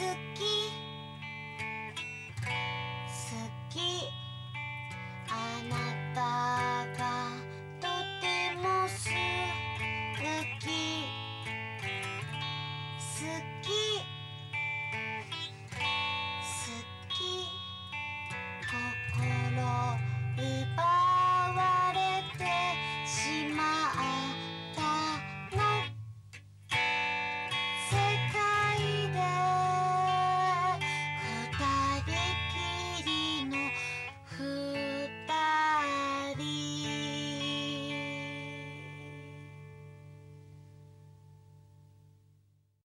好き。